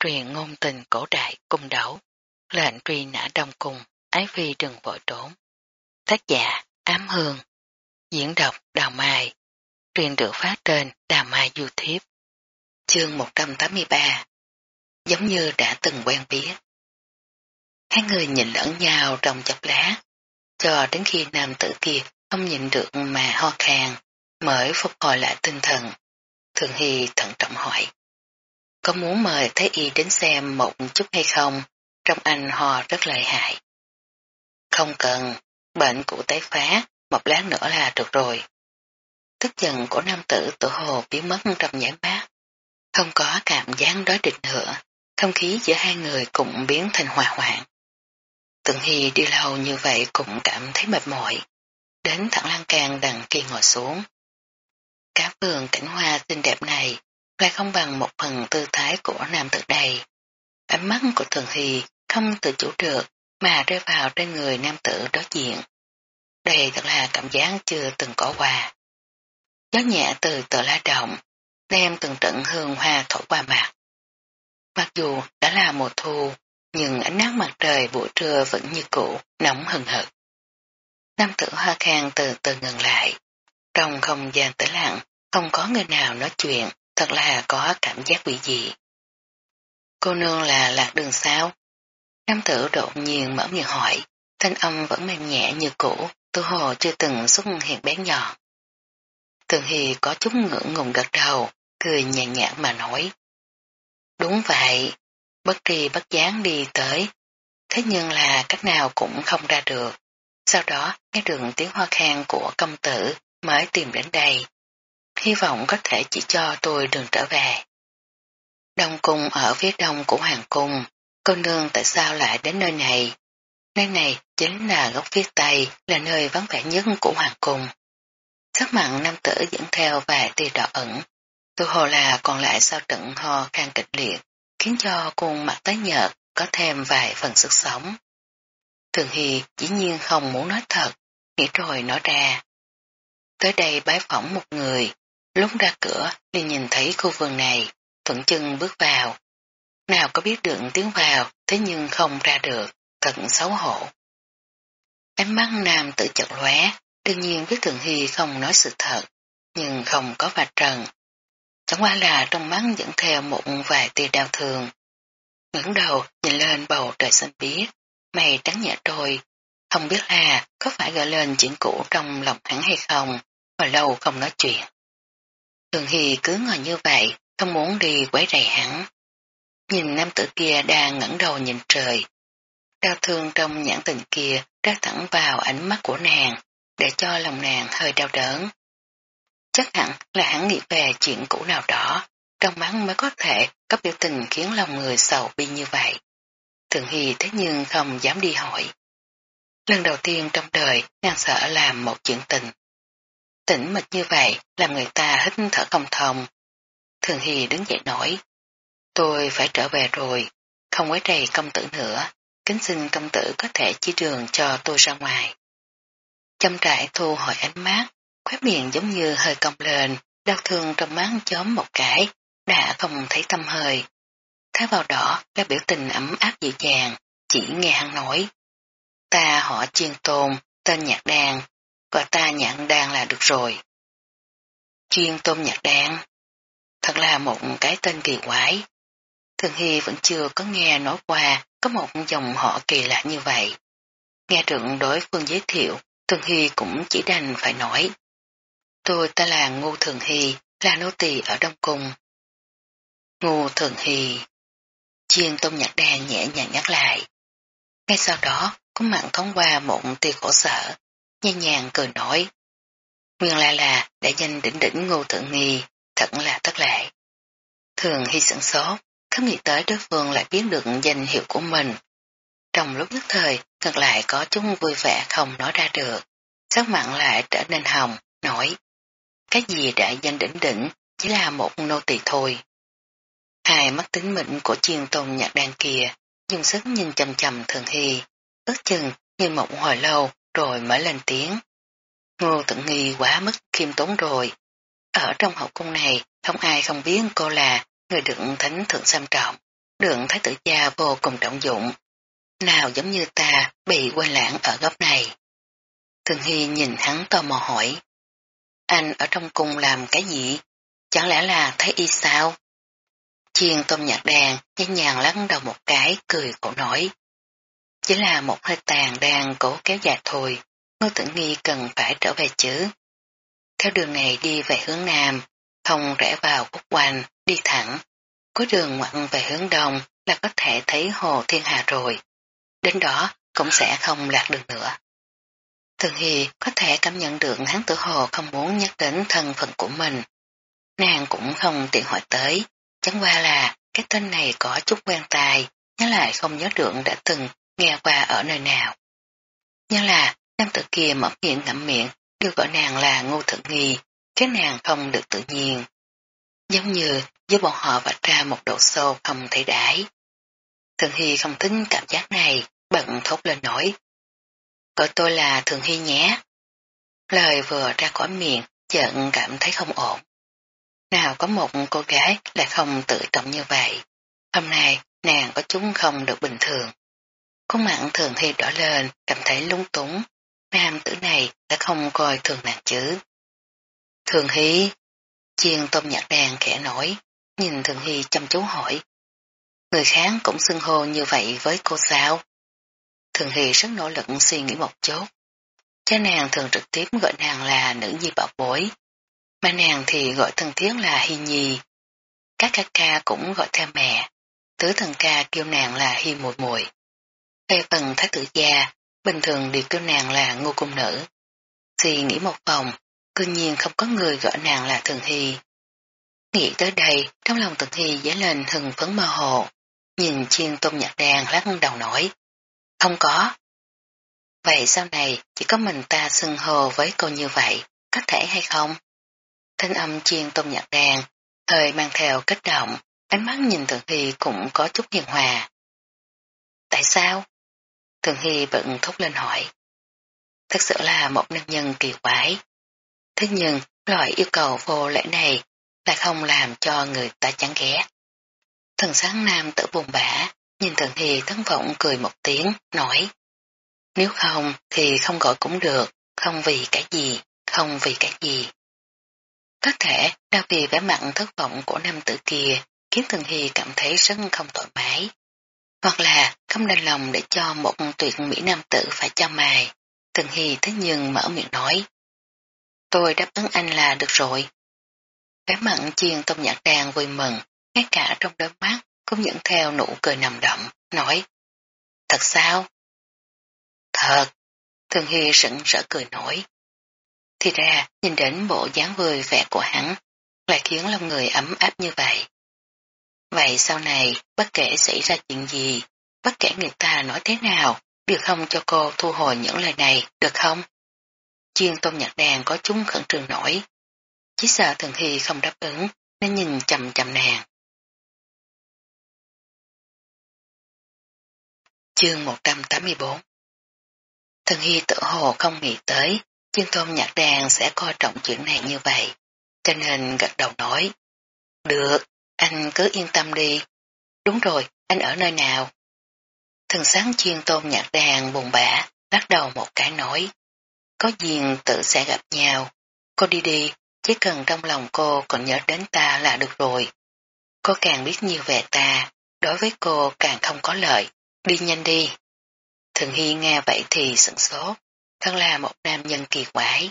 truyền ngôn tình cổ đại cung đấu, lệnh truy nã đông cung, ái phi đừng vội trốn. Tác giả Ám Hương, diễn đọc Đào Mai, truyền được phát trên Đào Mai YouTube. Chương 183 Giống như đã từng quen biết. Hai người nhìn lẫn nhau trong chọc lá, cho đến khi nam tử kia không nhìn được mà ho khan, mới phục hồi lại tinh thần. Thường Hy thận trọng hỏi. Có muốn mời Thế Y đến xem một chút hay không? Trong anh ho rất lợi hại. Không cần, bệnh cụ tái phá, một lát nữa là được rồi. Tức giận của nam tử tự hồ biến mất trong nhãn bát. Không có cảm giác đối địch nữa, không khí giữa hai người cũng biến thành hòa hoạn. Từng Hy đi lâu như vậy cũng cảm thấy mệt mỏi. Đến thẳng lan can đằng kia ngồi xuống. Cá vườn cảnh hoa xinh đẹp này lại không bằng một phần tư thái của nam tử đầy Ánh mắt của Thường Hy không tự chủ được mà rơi vào trên người nam tử đối diện. Đây thật là cảm giác chưa từng có qua. Gió nhẹ từ tờ lá động, đem từng trận hương hoa thổi qua mặt. Mặc dù đã là mùa thu, nhưng ánh nắng mặt trời buổi trưa vẫn như cũ, nóng hừng hực. Nam tử hoa khang từ từ ngừng lại. Trong không gian tĩnh lặng, không có người nào nói chuyện, thật là có cảm giác bị dị. Cô nương là lạc đường sao? Nam tử đột nhiên mở miệng hỏi, thanh âm vẫn mềm nhẹ như cũ, tôi hồ chưa từng xuất hiện bén nhọn. Thường Hy có chút ngưỡng ngùng gật đầu, cười nhàn nhạt mà nói. Đúng vậy, bất tri bất gián đi tới, thế nhưng là cách nào cũng không ra được. Sau đó nghe đường tiếng hoa khang của công tử mới tìm đến đây hy vọng có thể chỉ cho tôi đường trở về. Đông cung ở phía đông của Hoàng cung, cô nương tại sao lại đến nơi này? Nơi này chính là góc phía tây, là nơi vắng vẻ nhất của Hoàng cung. Sắc mặn nam tử dẫn theo vài tia đỏ ẩn, từ hồ là còn lại sau trận ho khan kịch liệt, khiến cho khuôn mặt tái nhợt có thêm vài phần sức sống. Thường Hy dĩ nhiên không muốn nói thật, nghĩ rồi nói ra. Tới đây bái phỏng một người, Lúc ra cửa, đi nhìn thấy khu vườn này, thuận chân bước vào. Nào có biết được tiếng vào, thế nhưng không ra được, thật xấu hổ. Ánh mắt nam tự chật lóe, đương nhiên biết Thường Hy không nói sự thật, nhưng không có vạch trần. Chẳng qua là trong mắt dẫn theo một vài tia đau thường. ngẩng đầu nhìn lên bầu trời xanh biếc, mày trắng nhẹ trôi, không biết là có phải gọi lên chuyện cũ trong lòng hắn hay không, hồi lâu không nói chuyện. Thường Hy cứ ngồi như vậy, không muốn đi quấy rầy hắn. Nhìn nam tử kia đang ngẩng đầu nhìn trời. Đau thương trong nhãn tình kia ra thẳng vào ánh mắt của nàng, để cho lòng nàng hơi đau đớn. Chắc hẳn là hắn nghĩ về chuyện cũ nào đó, trong mắt mới có thể có biểu tình khiến lòng người sầu bi như vậy. Thường Hy thế nhưng không dám đi hỏi. Lần đầu tiên trong đời nàng sợ làm một chuyện tình tĩnh mịch như vậy làm người ta hít thở không thông. Thường Hy đứng dậy nói, tôi phải trở về rồi, không quấy rầy công tử nữa, kính xin công tử có thể chỉ đường cho tôi ra ngoài. Châm trại thu hồi ánh mắt, khóe miệng giống như hơi cong lên, đau thương trong mắt chóm một cái, đã không thấy tâm hơi. Thái vào đỏ là biểu tình ấm áp dịu dàng, chỉ nghe hắn nói. Ta họ chiên tôn, tên nhạc đàn, gọi ta nhãn đan là được rồi. Chuyên tôm nhạc đan, thật là một cái tên kỳ quái. Thường Hy vẫn chưa có nghe nói qua có một dòng họ kỳ lạ như vậy. Nghe trưởng đối phương giới thiệu, Thường Hy cũng chỉ đành phải nói. Tôi ta là Ngô Thường Hy, là nô tỳ ở Đông Cung. Ngô Thường Hy. Chiên tôm nhạc đan nhẹ nhàng nhắc lại. Ngay sau đó, có mặn thoáng qua một tia khổ sở, nhẹ nhàng cười nói. Nguyên lai là đã danh đỉnh đỉnh ngô thượng nghi, thật là tất lệ. Thường hy sẵn sốt, không nghĩ tới đối phương lại biết được danh hiệu của mình. Trong lúc nhất thời, ngược lại có chúng vui vẻ không nói ra được. Sắc mặn lại trở nên hồng, nói. Cái gì đã danh đỉnh đỉnh, chỉ là một nô tỳ thôi. Hai mắt tính mệnh của chiên tôn nhạc đan kia, dùng sức nhìn chầm chầm thường hy, ước chừng như một hồi lâu rồi mới lên tiếng. Ngô Tận Nghi quá mức khiêm tốn rồi. Ở trong hậu cung này, không ai không biết cô là người được thánh thượng xem trọng. đường thái tử gia vô cùng trọng dụng. Nào giống như ta bị quên lãng ở góc này. Thường Hy nhìn hắn tò mò hỏi. Anh ở trong cung làm cái gì? Chẳng lẽ là thấy y sao? Chiên tôm nhạc đàn nhẹ nhàng lắc đầu một cái cười khổ nổi. Chỉ là một hơi tàn đang cố kéo dài thôi, ngô tử nghi cần phải trở về chứ. Theo đường này đi về hướng nam, không rẽ vào quốc quanh, đi thẳng. Cuối đường ngoặn về hướng đông là có thể thấy hồ thiên hà rồi. Đến đó cũng sẽ không lạc đường nữa. Thường Hy có thể cảm nhận được hắn tử hồ không muốn nhắc đến thân phận của mình. Nàng cũng không tiện hỏi tới, chẳng qua là cái tên này có chút quen tai, nhớ lại không nhớ được đã từng nghe qua ở nơi nào. Nhưng là nam tử kia mở miệng ngậm miệng kêu gọi nàng là ngô thượng nghi, cái nàng không được tự nhiên. Giống như với bọn họ vạch ra một độ sâu không thể đãi. Thường Hy không tính cảm giác này, bận thốt lên nổi. Gọi tôi là Thường Hy nhé. Lời vừa ra khỏi miệng, chợt cảm thấy không ổn. Nào có một cô gái lại không tự trọng như vậy. Hôm nay nàng có chúng không được bình thường. Khuôn mặt Thường Hy đỏ lên, cảm thấy lung túng. Nam tử này đã không coi thường nàng chứ. Thường Hy, chiên tôm nhạc đàn khẽ nổi, nhìn Thường Hy chăm chú hỏi. Người khác cũng xưng hô như vậy với cô sao? Thường Hy rất nỗ lực suy nghĩ một chút. Cha nàng thường trực tiếp gọi nàng là nữ nhi bảo bối, mà nàng thì gọi thân thiết là Hy Nhi. Các ca ca cũng gọi theo mẹ, tứ thần ca kêu nàng là Hy Mùi Mùi. Về phần thái tử già bình thường đều kêu nàng là ngô cung nữ. Suy nghĩ một vòng, cư nhiên không có người gọi nàng là Thường Hy. Nghĩ tới đây, trong lòng Thường Hy dấy lên hừng phấn mơ hồ, nhìn chiên tôm nhạc đàn lắc đầu nổi. Không có. Vậy sau này chỉ có mình ta xưng hồ với cô như vậy, có thể hay không? Thanh âm chiên tôm nhạc đàn, thời mang theo kích động, ánh mắt nhìn Thường Hy cũng có chút hiền hòa. Tại sao? Thường Hy bận thúc lên hỏi. Thật sự là một nam nhân kỳ quái. Thế nhưng, loại yêu cầu vô lễ này lại không làm cho người ta chán ghét. Thần sáng nam tự buồn bã, nhìn Thường Hy thất vọng cười một tiếng, nói. Nếu không thì không gọi cũng được, không vì cái gì, không vì cái gì. Có thể đau vì vẻ mặn thất vọng của nam tử kia khiến Thường Hy cảm thấy rất không thoải mái. Hoặc là không đành lòng để cho một tuyệt mỹ nam tử phải cho mài. Tần Hy thế nhưng mở miệng nói. Tôi đáp ứng anh là được rồi. Vẻ mặn chiên tôm nhạc đàn vui mừng, ngay cả trong đôi mắt cũng dẫn theo nụ cười nằm đậm, nói. Thật sao? Thật. Thường Hy sững sỡ cười nổi. Thì ra, nhìn đến bộ dáng vui vẻ của hắn, lại khiến lòng người ấm áp như vậy. Vậy sau này, bất kể xảy ra chuyện gì, bất kể người ta nói thế nào, đều không cho cô thu hồi những lời này, được không? Chiên tôn nhạc đàn có chúng khẩn trương nổi. Chỉ sợ Thường Hy không đáp ứng, nên nhìn chầm chầm nàng. Chương 184 Thần Hy tự hồ không nghĩ tới, chương tôn nhạc đàn sẽ coi trọng chuyện này như vậy, cho nên gật đầu nói. Được, anh cứ yên tâm đi. Đúng rồi, anh ở nơi nào? Thần sáng chuyên tôn nhạc đàn buồn bã, lắc đầu một cái nói. Có duyên tự sẽ gặp nhau. Cô đi đi, chỉ cần trong lòng cô còn nhớ đến ta là được rồi. Cô càng biết nhiều về ta, đối với cô càng không có lợi. Đi nhanh đi. Thường Hy nghe vậy thì sửng sốt, thật là một nam nhân kỳ quái.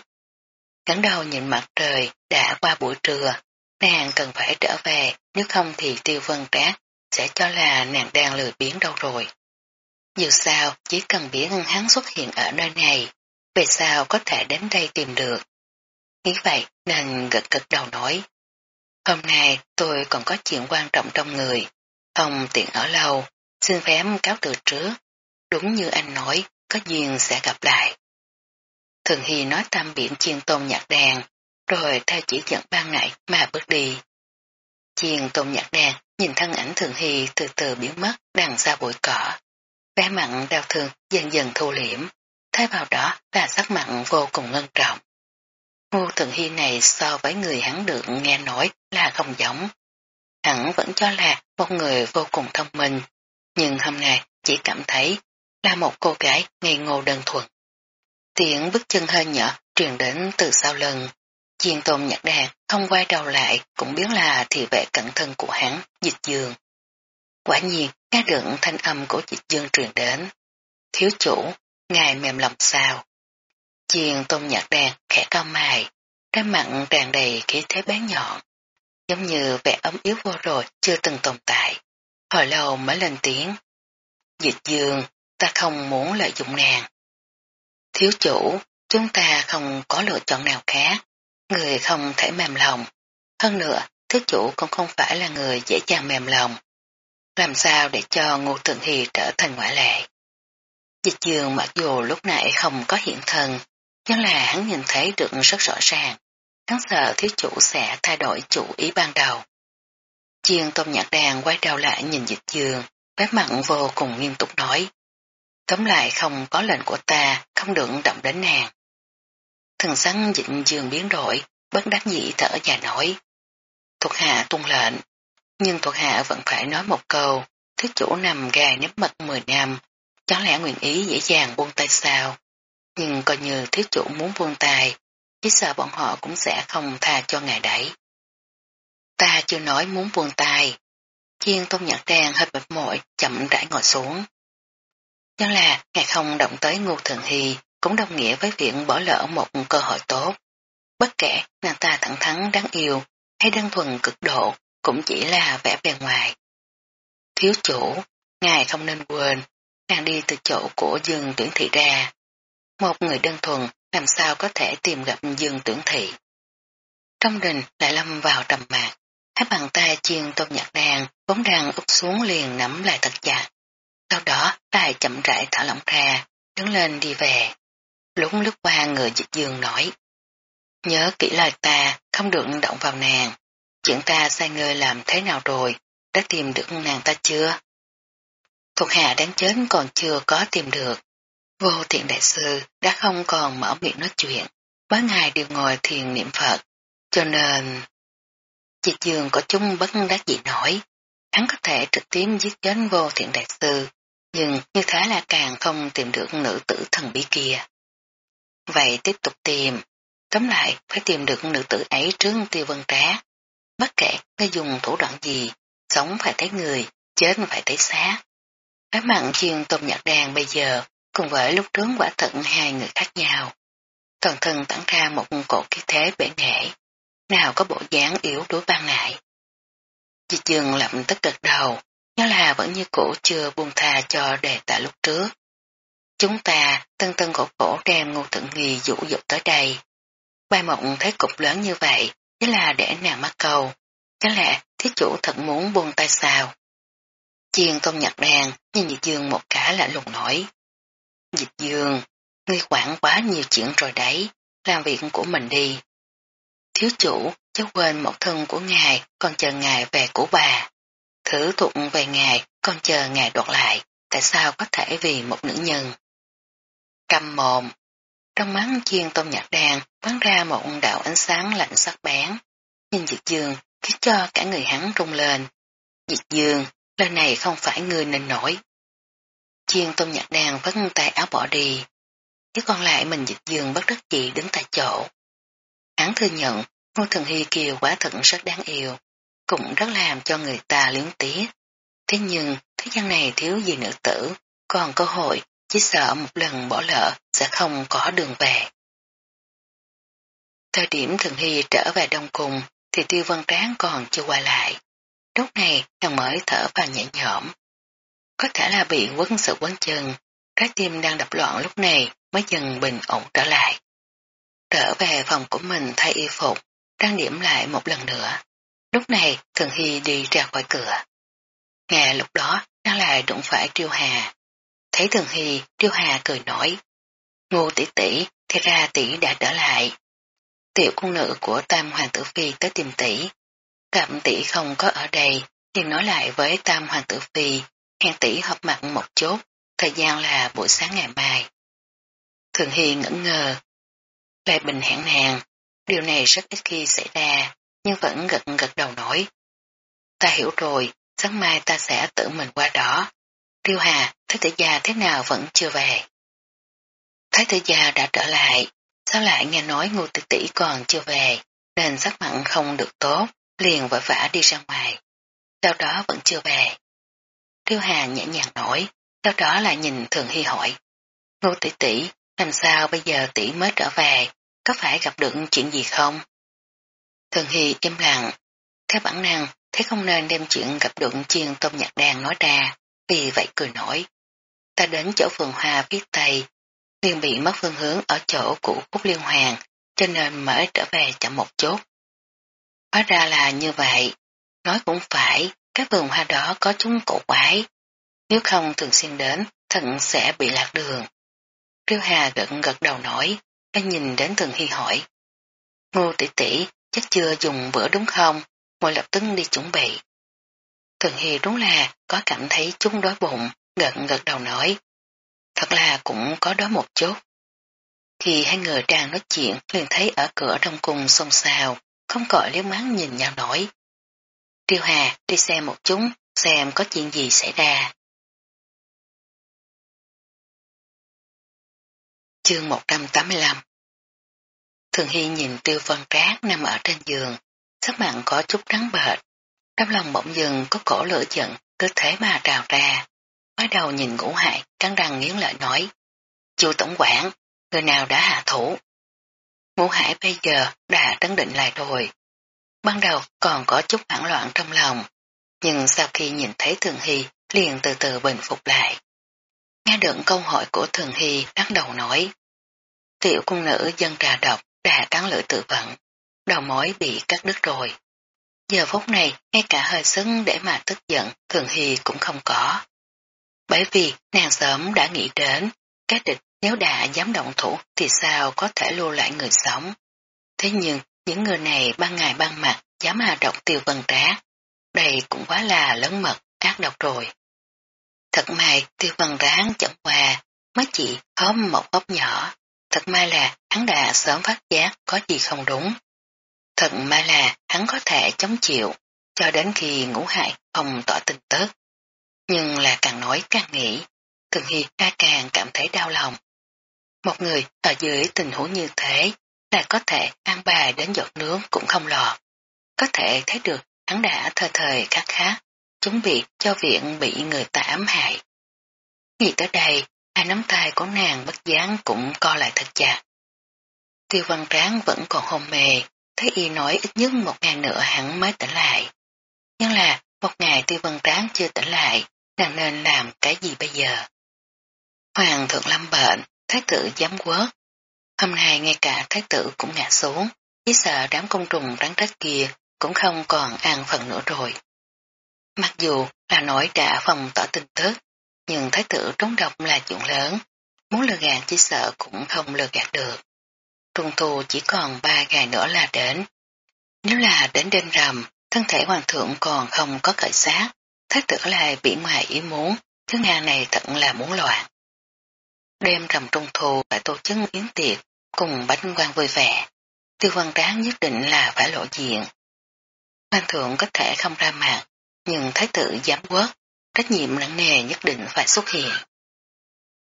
Ngắn đầu nhìn mặt trời đã qua buổi trưa, nàng cần phải trở về, nếu không thì tiêu vân trác sẽ cho là nàng đang lười biến đâu rồi. Dù sao, chỉ cần biết hắn xuất hiện ở nơi này, về sao có thể đến đây tìm được. Nghĩ vậy nàng gật gật đầu nói. Hôm nay tôi còn có chuyện quan trọng trong người, không tiện ở lâu, xin phép cáo từ trước. Đúng như anh nói, có duyên sẽ gặp lại. Thường Hy nói tam biển chiên tôn nhạc đàn, rồi theo chỉ dẫn ban nãy mà bước đi. Chiền tôn nhạc đàn nhìn thân ảnh Thường Hy từ từ biến mất đằng xa bụi cỏ. Vẻ mặn đau thương dần dần thu liễm, thay vào đó là sắc mặn vô cùng ngân trọng. Ngô Thường Hy này so với người hắn được nghe nói là không giống. hẳn vẫn cho là một người vô cùng thông minh, nhưng hôm nay chỉ cảm thấy là một cô gái ngây ngô đơn thuần. Tiếng bước chân hơi nhỏ truyền đến từ sau lưng. Chiên tôm nhặt đàn không quay đầu lại cũng biết là thị vệ cẩn thân của hắn, dịch dương. Quả nhiên, nghe được thanh âm của dịch dương truyền đến. Thiếu chủ, ngài mềm lòng sao. Chiên tôm nhặt đàn khẽ cao mài, cái mặn tràn đầy khí thế bán nhọn. Giống như vẻ ấm yếu vô rồi chưa từng tồn tại. Hồi lâu mới lên tiếng. Dịch dương, ta không muốn lợi dụng nàng. Thiếu chủ, chúng ta không có lựa chọn nào khác. Người không thể mềm lòng. Hơn nữa, thiếu chủ cũng không phải là người dễ dàng mềm lòng. Làm sao để cho Ngô Thượng Hy trở thành ngoại lệ? Dịch dương mặc dù lúc nãy không có hiện thân, nhưng là hắn nhìn thấy được rất rõ ràng. Hắn sợ thiếu chủ sẽ thay đổi chủ ý ban đầu. Chiên tôm nhạc đàn quay đầu lại nhìn dịch dương, vẻ mặn vô cùng nghiêm túc nói. Tóm lại không có lệnh của ta, không được động đến nàng. Thần sắc dịnh dường biến đổi, bất đắc dĩ thở dài nói. Thuộc hạ tung lệnh, nhưng thuộc hạ vẫn phải nói một câu, thứ chủ nằm gà nếp mật 10 năm, chẳng lẽ nguyện ý dễ dàng buông tay sao? Nhưng coi như thiếu chủ muốn buông tay, chỉ sợ bọn họ cũng sẽ không tha cho ngài đấy. Ta chưa nói muốn buông tay. Chiên tôn nhạc đen hơi mệt mỏi, chậm rãi ngồi xuống. Nhưng là ngài không động tới ngô thường hy, cũng đồng nghĩa với việc bỏ lỡ một cơ hội tốt. Bất kể nàng ta thẳng thắn đáng yêu hay đơn thuần cực độ cũng chỉ là vẻ bề ngoài. Thiếu chủ, ngài không nên quên, nàng đi từ chỗ của dương tuyển thị ra. Một người đơn thuần làm sao có thể tìm gặp dương tuyển thị. Trong đình lại lâm vào trầm mạc, hai bàn tay chiên tôm nhạc đàn vốn đang úp xuống liền nắm lại thật chặt. Sau đó lại chậm rãi thả lỏng ra, đứng lên đi về. Lúc lướt qua người dịch dương nói. Nhớ kỹ lời ta, không được động vào nàng. Chuyện ta sai người làm thế nào rồi, đã tìm được nàng ta chưa? Thuộc hạ đáng chết còn chưa có tìm được. Vô thiện đại sư đã không còn mở miệng nói chuyện, mấy ngày đều ngồi thiền niệm Phật, cho nên... dịch Dương có chung bất đắc dị nổi, hắn có thể trực tiếp giết chết vô thiện đại sư, nhưng như thế là càng không tìm được nữ tử thần bí kia. Vậy tiếp tục tìm, tóm lại phải tìm được nữ tử ấy trước tiêu vân trá. Bất kể ngươi dùng thủ đoạn gì, sống phải thấy người, chết phải thấy xác. Cái mặn chiên tôm nhạc đàn bây giờ cùng với lúc trước quả thận hai người khác nhau. Toàn thân tản ra một cổ khí thế bể nghệ, nào có bộ dáng yếu đuối ban nại. Chị Trường lậm tất gật đầu, nhớ là vẫn như cũ chưa buông tha cho đề tại lúc trước. Chúng ta tân tân gỗ cổ đem ngô thượng nghi dụ dụ tới đây. Ba mộng thấy cục lớn như vậy, chính là để nàng mắc cầu. Chắc lẽ thiết chủ thật muốn buông tay sao. Chiên công nhặt đàn, nhìn Diệt Dương một cả là lùng nổi. Dịch Dương, ngươi quản quá nhiều chuyện rồi đấy, làm việc của mình đi. Thiếu chủ, cháu quên một thân của ngài, còn chờ ngài về của bà. Thử thuộc về ngài, còn chờ ngài đoạt lại, tại sao có thể vì một nữ nhân? Cầm mồm, trong mắt chiên tôm nhạc đàn bắn ra một đạo ánh sáng lạnh sắc bén. Nhìn Diệt Dương khiến cho cả người hắn rung lên. Diệt Dương, lời này không phải người nên nổi. Chiên tôm nhạc đàn vất tay áo bỏ đi. Chứ còn lại mình dịch dương bất đắc dĩ đứng tại chỗ. Hắn thừa nhận ngô thần hy kiều quá thật rất đáng yêu, cũng rất làm cho người ta liếng tiếc. Thế nhưng thế gian này thiếu gì nữ tử, còn cơ hội chỉ sợ một lần bỏ lỡ sẽ không có đường về. Thời điểm Thường Hy trở về Đông Cung thì Tiêu văn Tráng còn chưa qua lại. Lúc này nàng mới thở vào nhẹ nhõm. Có thể là bị quấn sự quấn chân, trái tim đang đập loạn lúc này mới dần bình ổn trở lại. Trở về phòng của mình thay y phục, trang điểm lại một lần nữa. Lúc này Thường Hy đi ra khỏi cửa. Nghe lúc đó đang lại đụng phải Triêu Hà. Thấy Thường Hy, tiêu Hà cười nói. Ngô tỷ tỷ, thì ra tỷ đã trở lại. Tiểu cung nữ của Tam Hoàng tử Phi tới tìm tỷ. Gặp tỷ không có ở đây, liền nói lại với Tam Hoàng tử Phi hẹn tỷ họp mặt một chút, thời gian là buổi sáng ngày mai. Thường Hy ngẩn ngờ. Lê Bình hẹn nàng, điều này rất ít khi xảy ra, nhưng vẫn gật gật đầu nói. ta hiểu rồi, sáng mai ta sẽ tự mình qua đó. Tiêu Hà, Thái tử gia thế nào vẫn chưa về. Thái tử gia đã trở lại, sao lại nghe nói ngô tỷ tỷ còn chưa về, nên sắc mặn không được tốt, liền vội vã đi ra ngoài. Sau đó vẫn chưa về. Tiêu Hà nhẹ nhàng nói, sau đó lại nhìn Thường Hy hỏi. Ngô tỷ tỷ, làm sao bây giờ tỷ mới trở về, có phải gặp được chuyện gì không? Thường Hy im lặng, theo bản năng, thấy không nên đem chuyện gặp được chiên tôm nhạc đàn nói ra, vì vậy cười nổi. Ta đến chỗ phường hoa viết tay, liền bị mất phương hướng ở chỗ cũ Cúc Liên Hoàng, cho nên mới trở về chậm một chút. Hóa ra là như vậy, nói cũng phải, các vườn hoa đó có chúng cổ quái. Nếu không thường xuyên đến, thận sẽ bị lạc đường. Triêu Hà gật gật đầu nói, anh nhìn đến Thường Hy hỏi. Ngô tỷ tỷ chắc chưa dùng bữa đúng không? Ngồi lập tức đi chuẩn bị. Thường Hy đúng là có cảm thấy chúng đói bụng, gật gật đầu nói. Thật là cũng có đói một chút. Khi hai người đang nói chuyện liền thấy ở cửa trong cung xôn xao, không cõi liếc mắt nhìn nhau nổi. Triều Hà đi xem một chút, xem có chuyện gì xảy ra. Chương 185 Thường Hy nhìn tiêu vân trác nằm ở trên giường, sắc mặn có chút trắng bệch, trong lòng bỗng dừng có cổ lửa giận, cứ thế mà trào ra. Quay đầu nhìn ngũ hại, cắn răng nghiến lợi nói, chu tổng quản, người nào đã hạ thủ. Ngũ hải bây giờ đã trấn định lại rồi. Ban đầu còn có chút hoảng loạn trong lòng, nhưng sau khi nhìn thấy Thường Hy liền từ từ bình phục lại. Nghe được câu hỏi của Thường Hy bắt đầu nói, tiểu cung nữ dân trà độc đã cắn lưỡi tự vận, đầu mối bị cắt đứt rồi. Giờ phút này, ngay cả hơi sưng để mà tức giận, Thường hì cũng không có. Bởi vì nàng sớm đã nghĩ đến, cái địch nếu đã dám động thủ thì sao có thể lưu lại người sống. Thế nhưng, những người này ban ngày ban mặt dám hà động tiêu vân trá. Đây cũng quá là lớn mật, ác độc rồi. Thật may tiêu vân ráng chẳng qua, mới chỉ hóm một góc nhỏ. Thật may là hắn đã sớm phát giác có gì không đúng. Thật mà là hắn có thể chống chịu, cho đến khi ngũ hại không tỏ tình tớt. Nhưng là càng nói càng nghĩ, Thường Hy ra càng cảm thấy đau lòng. Một người ở dưới tình huống như thế là có thể ăn bà đến giọt nướng cũng không lọt. Có thể thấy được hắn đã thơ thời khắc khát, chuẩn bị cho viện bị người ta ám hại. Nghĩ tới đây, hai nắm tay của nàng bất gián cũng co lại thật chặt. Tiêu văn tráng vẫn còn hôn mê, thấy y nói ít nhất một ngày nữa hắn mới tỉnh lại. Nhưng là một ngày tiêu vân tráng chưa tỉnh lại, nàng nên làm cái gì bây giờ? Hoàng thượng lâm bệnh, thái tử giám quốc. Hôm nay ngay cả thái tử cũng ngã xuống, chỉ sợ đám công trùng rắn rách kia cũng không còn ăn phần nữa rồi. Mặc dù là nói đã phòng tỏ tình tức, nhưng thái tử trốn độc là chuyện lớn, muốn lừa gạt chỉ sợ cũng không lừa gạt được. Trung thu chỉ còn ba ngày nữa là đến. Nếu là đến đêm rằm, thân thể hoàng thượng còn không có cởi xác, thái tử lại bị ngoài ý muốn, thứ Nga này thật là muốn loạn. Đêm rằm trung thu phải tổ chức yến tiệc, cùng bánh quan vui vẻ. Tiêu văn đáng nhất định là phải lộ diện. Hoàng thượng có thể không ra mặt, nhưng thái tử giám quốc, trách nhiệm nặng nề nhất định phải xuất hiện.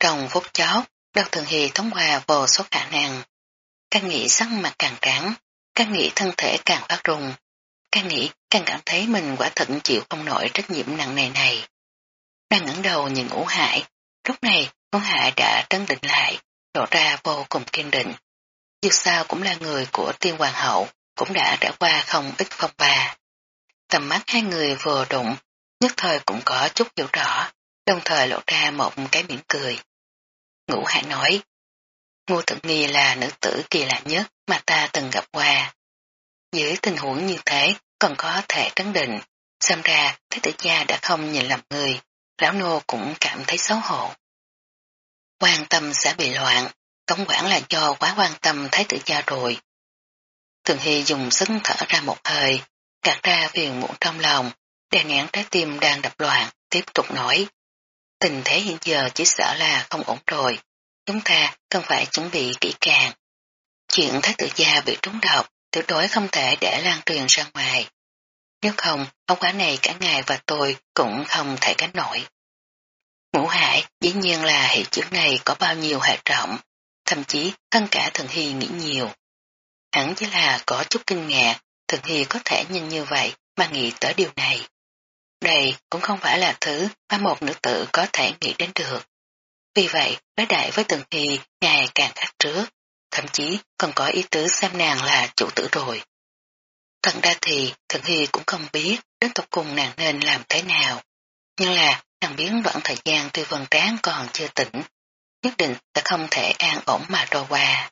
Trong phút chót, đau thường hì thống hòa vô số khả năng. Càng nghĩ sắc mặt càng trắng, càng nghĩ thân thể càng phát rung, càng nghĩ càng cảm thấy mình quả thật chịu không nổi trách nhiệm nặng nề này. Đang ngẩng đầu nhìn ngũ hải, lúc này ngũ hải đã trấn định lại, lộ ra vô cùng kiên định. Dù sao cũng là người của tiên hoàng hậu, cũng đã trải qua không ít phong ba. Tầm mắt hai người vừa đụng, nhất thời cũng có chút hiểu rõ, đồng thời lộ ra một cái miệng cười. Ngũ hải nói, Ngô Tử Nghi là nữ tử kỳ lạ nhất mà ta từng gặp qua. Dưới tình huống như thế còn có thể trấn định, xem ra thế tử gia đã không nhìn lầm người, lão nô cũng cảm thấy xấu hổ. Quan tâm sẽ bị loạn, cống quản là do quá quan tâm thái tử gia rồi. Thường Hy dùng sức thở ra một hơi, gạt ra phiền muộn trong lòng, đè nén trái tim đang đập loạn, tiếp tục nói. Tình thế hiện giờ chỉ sợ là không ổn rồi, chúng ta cần phải chuẩn bị kỹ càng. Chuyện thái tử gia bị trúng độc tuyệt đối không thể để lan truyền ra ngoài. nếu không, ông quả này cả ngài và tôi cũng không thể gánh nổi. Ngũ hải dĩ nhiên là hệ chứng này có bao nhiêu hệ trọng, thậm chí thân cả Thần Hy nghĩ nhiều. Hẳn chỉ là có chút kinh ngạc, Thần Hy có thể nhìn như vậy mà nghĩ tới điều này. Đây cũng không phải là thứ mà một nữ tử có thể nghĩ đến được. Vì vậy, đối đại với từng Hy ngày càng khác trước, thậm chí còn có ý tứ xem nàng là chủ tử rồi. Thật ra thì Thần Hy cũng không biết đến tục cùng nàng nên làm thế nào. Nhưng là nàng biến đoạn thời gian tiêu vân tán còn chưa tỉnh, nhất định sẽ không thể an ổn mà trôi qua.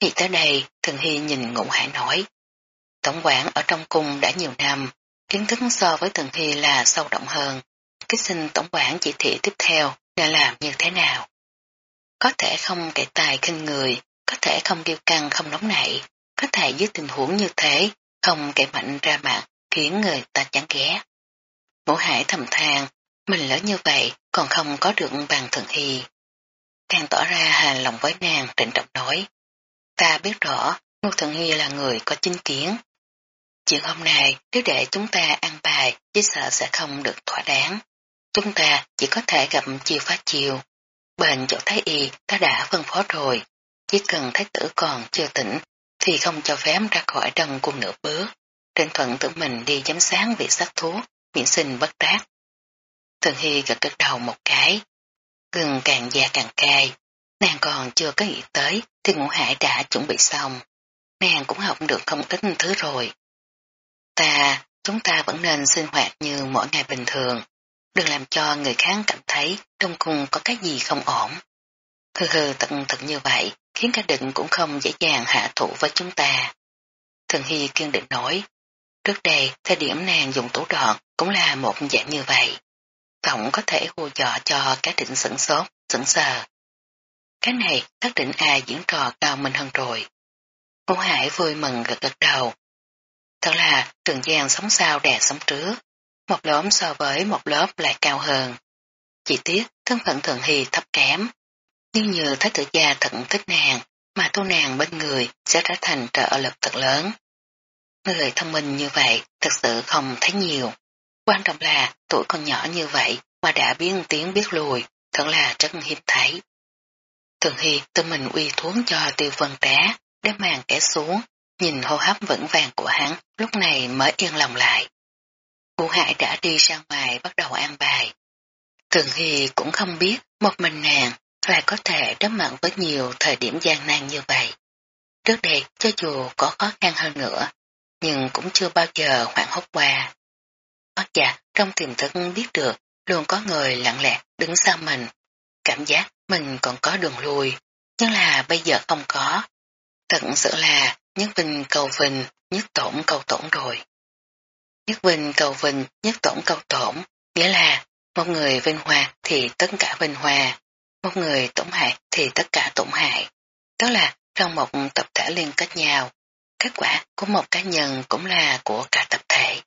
Nghĩ tới đây, Thần Hy nhìn ngụ hải nói. Tổng quản ở trong cung đã nhiều năm, kiến thức so với Thần Hy là sâu rộng hơn. Cái sinh tổng quản chỉ thị tiếp theo là làm như thế nào. Có thể không kể tài khinh người, có thể không kêu căng không nóng nảy, có thể dưới tình huống như thế, không kể mạnh ra mặt, khiến người ta chán ghét. Vũ hải thầm than, mình lỡ như vậy còn không có được bàn thượng Hy. Càng tỏ ra hà lòng với nàng trịnh trọng nói. Ta biết rõ, Ngô thượng Hy là người có chính kiến. Chuyện hôm nay, nếu để chúng ta ăn bài, chỉ sợ sẽ không được thỏa đáng. Chúng ta chỉ có thể gặp chiều phá chiều. Bệnh chỗ Thái Y ta đã phân phó rồi. Chỉ cần Thái tử còn chưa tỉnh, thì không cho phép ra khỏi đần cung nửa bước. Trên thuận tự mình đi giám sáng việc sát thuốc, miễn sinh bất tác. thường Hy gật gật đầu một cái, gừng càng già càng cay. Nàng còn chưa có nghĩ tới thì ngũ hải đã chuẩn bị xong. Nàng cũng học được không ít thứ rồi. Ta, chúng ta vẫn nên sinh hoạt như mỗi ngày bình thường. Đừng làm cho người khác cảm thấy trong cung có cái gì không ổn. Hừ hừ tận thật như vậy khiến cả định cũng không dễ dàng hạ thủ với chúng ta. Thần Hy kiên định nói, trước đây thời điểm nàng dùng tủ đoạn cũng là một dạng như vậy tổng có thể hù dọ cho cái định sửng sốt, sửng sờ. Cái này xác định A diễn trò cao mình hơn rồi. Ngũ Hải vui mừng gật gật đầu. Thật là trường giang sống sao đè sống trước, một lớp so với một lớp lại cao hơn. Chỉ tiếc thân phận thường hì thấp kém. Nhưng như thái tử gia thận thích nàng, mà tu nàng bên người sẽ trở thành trợ lực thật lớn. Người thông minh như vậy thật sự không thấy nhiều. Quan trọng là tuổi còn nhỏ như vậy mà đã biết tiếng biết lùi, thật là rất hiếm thấy. Thường Hy tự mình uy thuốc cho tiêu vân trá, để màn kẻ xuống, nhìn hô hấp vững vàng của hắn, lúc này mới yên lòng lại. Vũ Hải đã đi ra ngoài bắt đầu an bài. Thường Hy cũng không biết một mình nàng lại có thể đối mặt với nhiều thời điểm gian nan như vậy. Trước đây cho dù có khó khăn hơn nữa, nhưng cũng chưa bao giờ hoảng hốt qua. Hoặc giả trong tiềm thức biết được luôn có người lặng lẽ đứng sau mình. Cảm giác mình còn có đường lui, nhưng là bây giờ không có. Thật sự là nhất vinh cầu vinh, nhất tổn cầu tổn rồi. Nhất vinh cầu vinh, nhất tổn cầu tổn, nghĩa là một người vinh hoa thì tất cả vinh hoa, một người tổn hại thì tất cả tổn hại. Đó là trong một tập thể liên kết nhau, kết quả của một cá nhân cũng là của cả tập thể.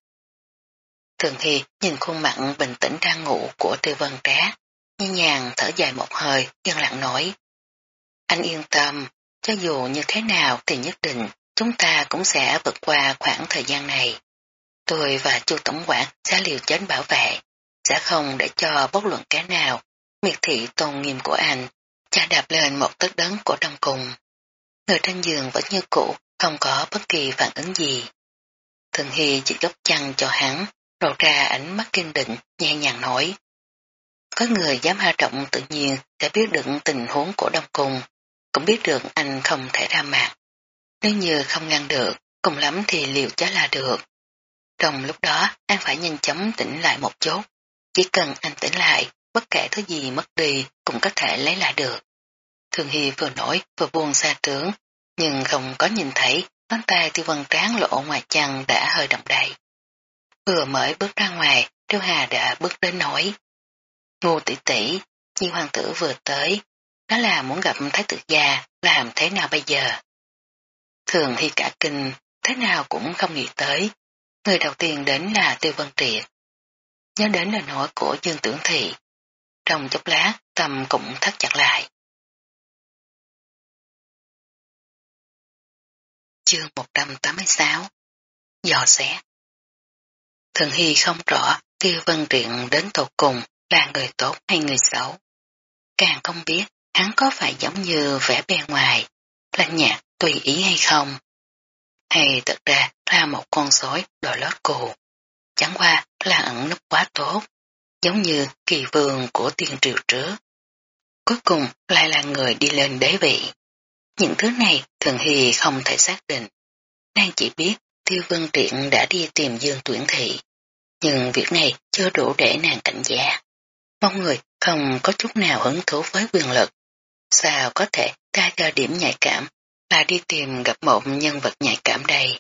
Thường Hy nhìn khuôn mặt bình tĩnh đang ngủ của tư vân trá, nhẹ nhàng thở dài một hơi, yên lặng nói. Anh yên tâm, cho dù như thế nào thì nhất định chúng ta cũng sẽ vượt qua khoảng thời gian này. Tôi và chu tổng quản sẽ liều chết bảo vệ, sẽ không để cho bất luận cái nào miệt thị tôn nghiêm của anh, cha đạp lên một tấc đấng của đông cùng. Người trên giường vẫn như cũ, không có bất kỳ phản ứng gì. Thường Hy chỉ gấp chăn cho hắn, lộ ra ánh mắt kiên định, nhẹ nhàng nói. Có người dám hạ trọng tự nhiên sẽ biết được tình huống của đông cung, cũng biết được anh không thể ra mặt. Nếu như không ngăn được, cùng lắm thì liều chết là được. Trong lúc đó, anh phải nhanh chóng tỉnh lại một chút. Chỉ cần anh tỉnh lại, bất kể thứ gì mất đi cũng có thể lấy lại được. Thường Hy vừa nổi vừa buông xa trướng, nhưng không có nhìn thấy ngón tay tiêu vân tráng lộ ngoài chăn đã hơi động đậy. Vừa mới bước ra ngoài, tiêu Hà đã bước đến nói. Ngô tỷ tỷ, nhi hoàng tử vừa tới, đó là muốn gặp thái tử già, làm thế nào bây giờ? Thường Hy cả kinh, thế nào cũng không nghĩ tới. Người đầu tiên đến là Tiêu Vân Triệt. Nhớ đến lời nói của Dương Tưởng Thị. Trong chốc lát, tâm cũng thắt chặt lại. Chương 186 Dò xét Thường Hy không rõ tiêu vân triện đến tột cùng là người tốt hay người xấu. Càng không biết hắn có phải giống như vẻ bề ngoài, lạnh nhạt tùy ý hay không. Hay thật ra là một con sói đòi lót cù. Chẳng qua là ẩn nấp quá tốt, giống như kỳ vườn của tiên triều trước. Cuối cùng lại là người đi lên đế vị. Những thứ này thường hy không thể xác định. Nàng chỉ biết Tiêu Vân Triện đã đi tìm Dương tuyển thị. Nhưng việc này chưa đủ để nàng cảnh giác. Mong người không có chút nào hứng thú với quyền lực. Sao có thể ta cho điểm nhạy cảm là đi tìm gặp một nhân vật nhạy cảm đây?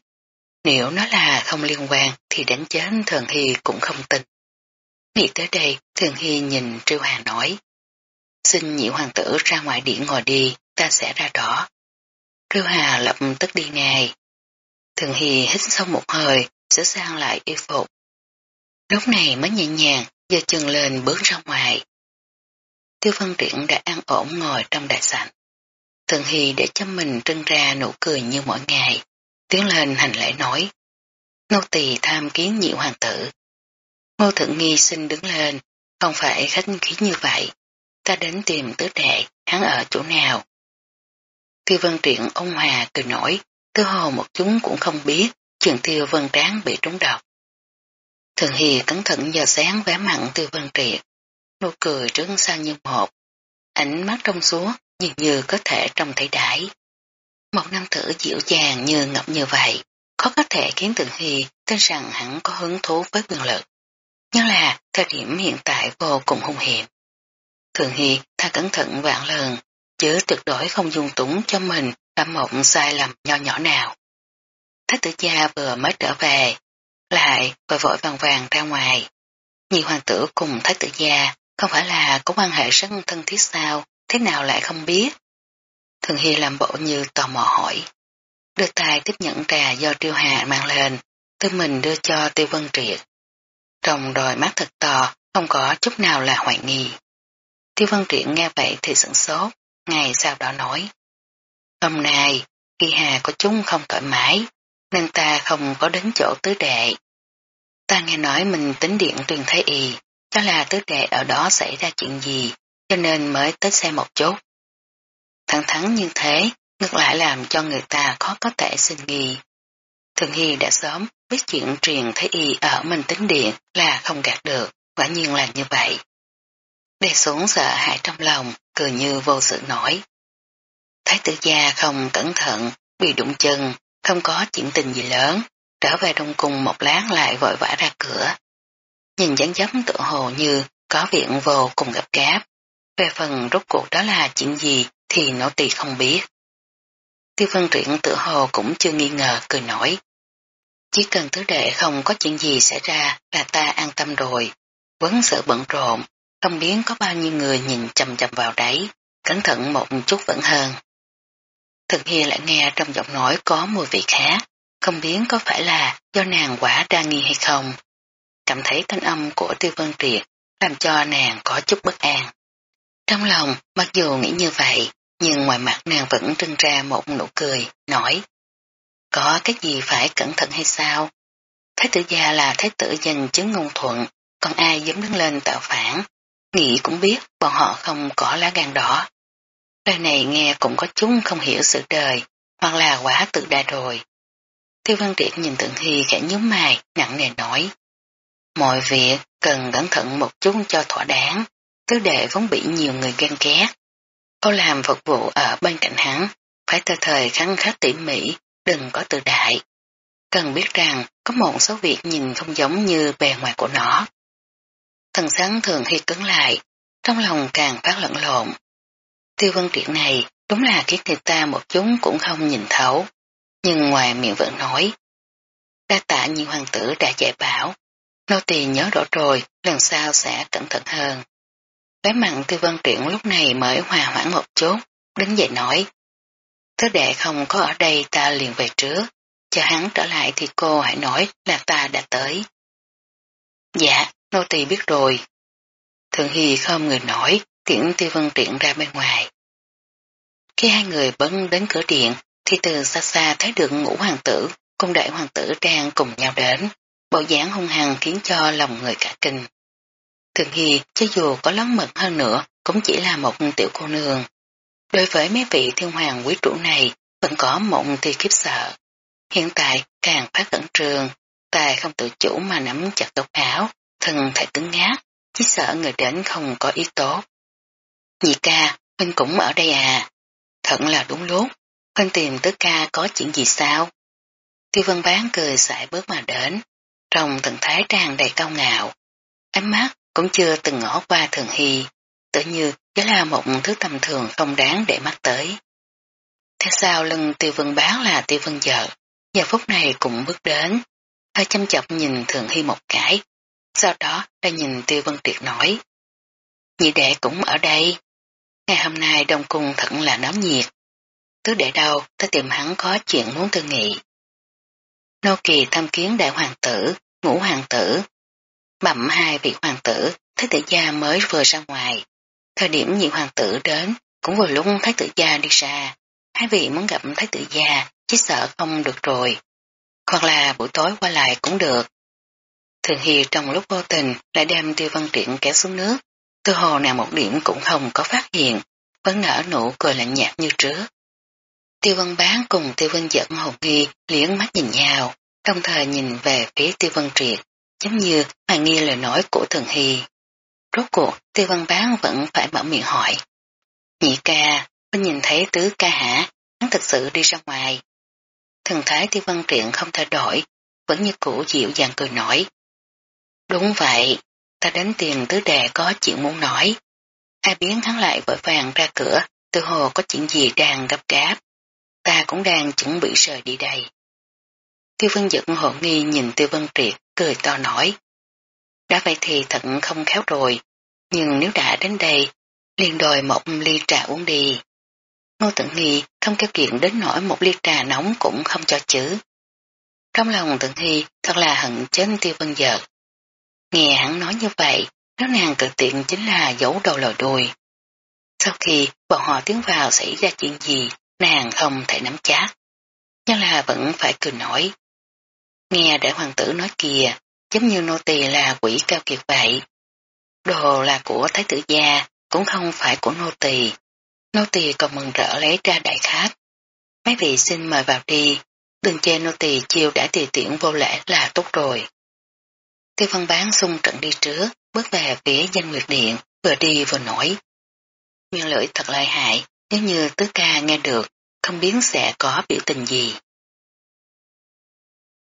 Nếu nó là không liên quan thì đánh chết Thường Hy cũng không tin. Nghĩ tới đây, Thường Hy nhìn Triêu Hà nói. Xin nhị hoàng tử ra ngoài điện ngồi đi, ta sẽ ra đó. Triêu Hà lập tức đi ngay. Thường Hy hít sâu một hơi, sửa sang lại y phục. Lúc này mới nhẹ nhàng, giơ chân lên bước ra ngoài. Tiêu Văn Triển đã an ổn ngồi trong đại sảnh. Thường Hy để cho mình trưng ra nụ cười như mỗi ngày, tiến lên hành lễ nói. Nô tỳ tham kiến nhị hoàng tử. Ngô Thượng Nghi xin đứng lên, không phải khách khí như vậy. Ta đến tìm tứ đệ, hắn ở chỗ nào? Tiêu Vân truyện ông Hòa cười nổi, tư hồ một chúng cũng không biết chuyện Tiêu Vân Tráng bị trúng độc. Thường Hì cẩn thận giờ sáng vẻ mặn Tiêu Vân truyện, nụ cười trướng sang như một, ánh mắt trong suốt dường như có thể trông thấy đãi. Một nam tử dịu dàng như ngọc như vậy, khó có thể khiến Thường Hy tin rằng hắn có hứng thú với quyền lực. Nhưng là thời điểm hiện tại vô cùng hung hiểm. Thường Hy tha cẩn thận vạn lần, chứ tuyệt đối không dung túng cho mình làm một sai lầm nho nhỏ nào. Thái tử gia vừa mới trở về, lại vội vội vàng vàng ra ngoài. nhiều hoàng tử cùng thái tử gia không phải là có quan hệ rất thân thiết sao, thế nào lại không biết. Thường Hy làm bộ như tò mò hỏi. Đưa tay tiếp nhận trà do Triêu Hà mang lên, tư mình đưa cho Tiêu Vân Triệt. Trong đôi mắt thật to, không có chút nào là hoài nghi. Tiêu Vân Triệt nghe vậy thì sửng sốt, ngày sau đó nói. Hôm nay, khi Hà có chúng không thoải mái, nên ta không có đến chỗ tứ đệ. Ta nghe nói mình tính điện truyền thái y, cho là tứ đệ ở đó xảy ra chuyện gì, cho nên mới tới xem một chút. Thẳng thắn như thế, ngược lại làm cho người ta khó có thể sinh nghi. Thường Hy đã sớm biết chuyện truyền thái y ở mình tính điện là không gạt được, quả nhiên là như vậy. Đề xuống sợ hãi trong lòng, cười như vô sự nổi. Thái tử gia không cẩn thận, bị đụng chân, không có chuyện tình gì lớn, trở về đông cung một lát lại vội vã ra cửa. Nhìn dáng dấp tự hồ như có viện vô cùng gấp gáp. Về phần rốt cuộc đó là chuyện gì thì nô tỳ không biết. Tiêu vân truyện tự hồ cũng chưa nghi ngờ cười nổi. Chỉ cần tứ đệ không có chuyện gì xảy ra là ta an tâm rồi. Vấn sự bận rộn, không biết có bao nhiêu người nhìn chầm chầm vào đấy, cẩn thận một chút vẫn hơn. Thực hi lại nghe trong giọng nói có mùi vị khác, không biết có phải là do nàng quả đa nghi hay không. Cảm thấy thanh âm của tiêu vân triệt làm cho nàng có chút bất an. Trong lòng, mặc dù nghĩ như vậy, nhưng ngoài mặt nàng vẫn trưng ra một nụ cười, nói Có cái gì phải cẩn thận hay sao? Thái tử gia là thái tử danh chứng ngôn thuận, còn ai dám đứng lên tạo phản? Nghĩ cũng biết bọn họ không có lá gan đỏ. Lời này nghe cũng có chúng không hiểu sự đời, hoặc là quá tự đa rồi. Tiêu Văn Triệt nhìn tượng Hy khẽ nhúm mày, nặng nề nói. Mọi việc cần cẩn thận một chút cho thỏa đáng, tứ đệ vốn bị nhiều người ghen ghét. Cô làm phục vụ ở bên cạnh hắn, phải từ thời kháng khách tỉ mỉ, đừng có tự đại. Cần biết rằng có một số việc nhìn không giống như bề ngoài của nó. Thần sáng thường khi cứng lại, trong lòng càng phát lẫn lộn, Tiêu vân triện này đúng là khiến người ta một chúng cũng không nhìn thấu. Nhưng ngoài miệng vẫn nói. Đa tạ như hoàng tử đã dạy bảo. Nô tỳ nhớ rõ rồi, lần sau sẽ cẩn thận hơn bé mặn tư vân triển lúc này mới hòa hoãn một chút, đứng dậy nói. Thứ đệ không có ở đây ta liền về trước, chờ hắn trở lại thì cô hãy nói là ta đã tới. Dạ, nô tỳ biết rồi. Thường Hy không người nổi, tiễn tư vân triển ra bên ngoài. Khi hai người bấn đến cửa điện, thì từ xa xa thấy được ngũ hoàng tử cùng đại hoàng tử đang cùng nhau đến. bộ dáng hung hăng khiến cho lòng người cả kinh. Thường Hy, cho dù có lớn mật hơn nữa, cũng chỉ là một tiểu cô nương. Đối với mấy vị thiên hoàng quý trụ này, vẫn có một tia kiếp sợ. Hiện tại, càng phát cẩn trường, tài không tự chủ mà nắm chặt tóc áo, thân thể cứng ngát, chỉ sợ người đến không có ý tốt. Nhị ca, Huynh cũng ở đây à? Thật là đúng lúc, Huynh tìm tứ ca có chuyện gì sao? Tiêu vân bán cười sải bước mà đến, trong thần thái tràn đầy cao ngạo. Ánh mắt cũng chưa từng ngỏ qua thường hy, tự như chỉ là một thứ tầm thường không đáng để mắt tới. thế sau lưng tiêu vân báo là tiêu vân vợ, giờ phút này cũng bước đến, hơi chăm chọc nhìn thường hy một cái, sau đó đã nhìn tiêu vân triệt nói. Nhị đệ cũng ở đây. Ngày hôm nay đông cung thật là nóng nhiệt. Tứ đệ đâu, ta tìm hắn có chuyện muốn tư nghị. Nô kỳ thăm kiến đại hoàng tử, ngũ hoàng tử. Bẩm hai vị hoàng tử, thái tử gia mới vừa ra ngoài. Thời điểm nhị hoàng tử đến, cũng vừa lúc thái tử gia đi xa. Hai vị muốn gặp thái tử gia, chỉ sợ không được rồi. Hoặc là buổi tối qua lại cũng được. Thường Hy trong lúc vô tình lại đem tiêu văn triển kéo xuống nước. Cơ hồ nàng một điểm cũng không có phát hiện, vẫn nở nụ cười lạnh nhạt như trước. Tiêu văn bán cùng tiêu văn dẫn hồn nghi liếng mắt nhìn nhau, đồng thời nhìn về phía tiêu văn triệt, giống như hoài nghi lời nói của thường hy. Rốt cuộc, tiêu văn bán vẫn phải mở miệng hỏi. Nhị ca, mình nhìn thấy tứ ca hả, hắn thực sự đi ra ngoài. Thần thái tiêu văn triệt không thay đổi, vẫn như cũ dịu dàng cười nổi. Đúng vậy, ta đến tìm tứ đề có chuyện muốn nói. Ai biến hắn lại vội vàng ra cửa, từ hồ có chuyện gì đang gấp gáp ta cũng đang chuẩn bị rời đi đây. Tiêu văn giận hộ nghi nhìn tiêu văn triệt, cười to nói. Đã vậy thì thật không khéo rồi, nhưng nếu đã đến đây, liền đòi một ly trà uống đi. Ngô Tận Nghi không kêu kiện đến nỗi một ly trà nóng cũng không cho chứ. Trong lòng Tận Nghi thật là hận chết tiêu vân dợt. Nghe hắn nói như vậy, nếu nàng cực tiện chính là giấu đầu lòi đuôi. Sau khi bọn họ tiến vào xảy ra chuyện gì, nàng không thể nắm chắc, nhưng là vẫn phải cười nổi. Nghe đại hoàng tử nói kìa, giống như nô tỳ là quỷ cao kiệt vậy. Đồ là của thái tử gia, cũng không phải của nô tỳ. Nô tỳ còn mừng rỡ lấy ra đại khách. Mấy vị xin mời vào đi, đừng chê nô tỳ chiêu đã tùy tiện vô lễ là tốt rồi. Tiêu văn bán xung trận đi trước, bước về phía danh nguyệt điện, vừa đi vừa nổi. Miệng lưỡi thật lợi hại, nếu như tứ ca nghe được, không biết sẽ có biểu tình gì.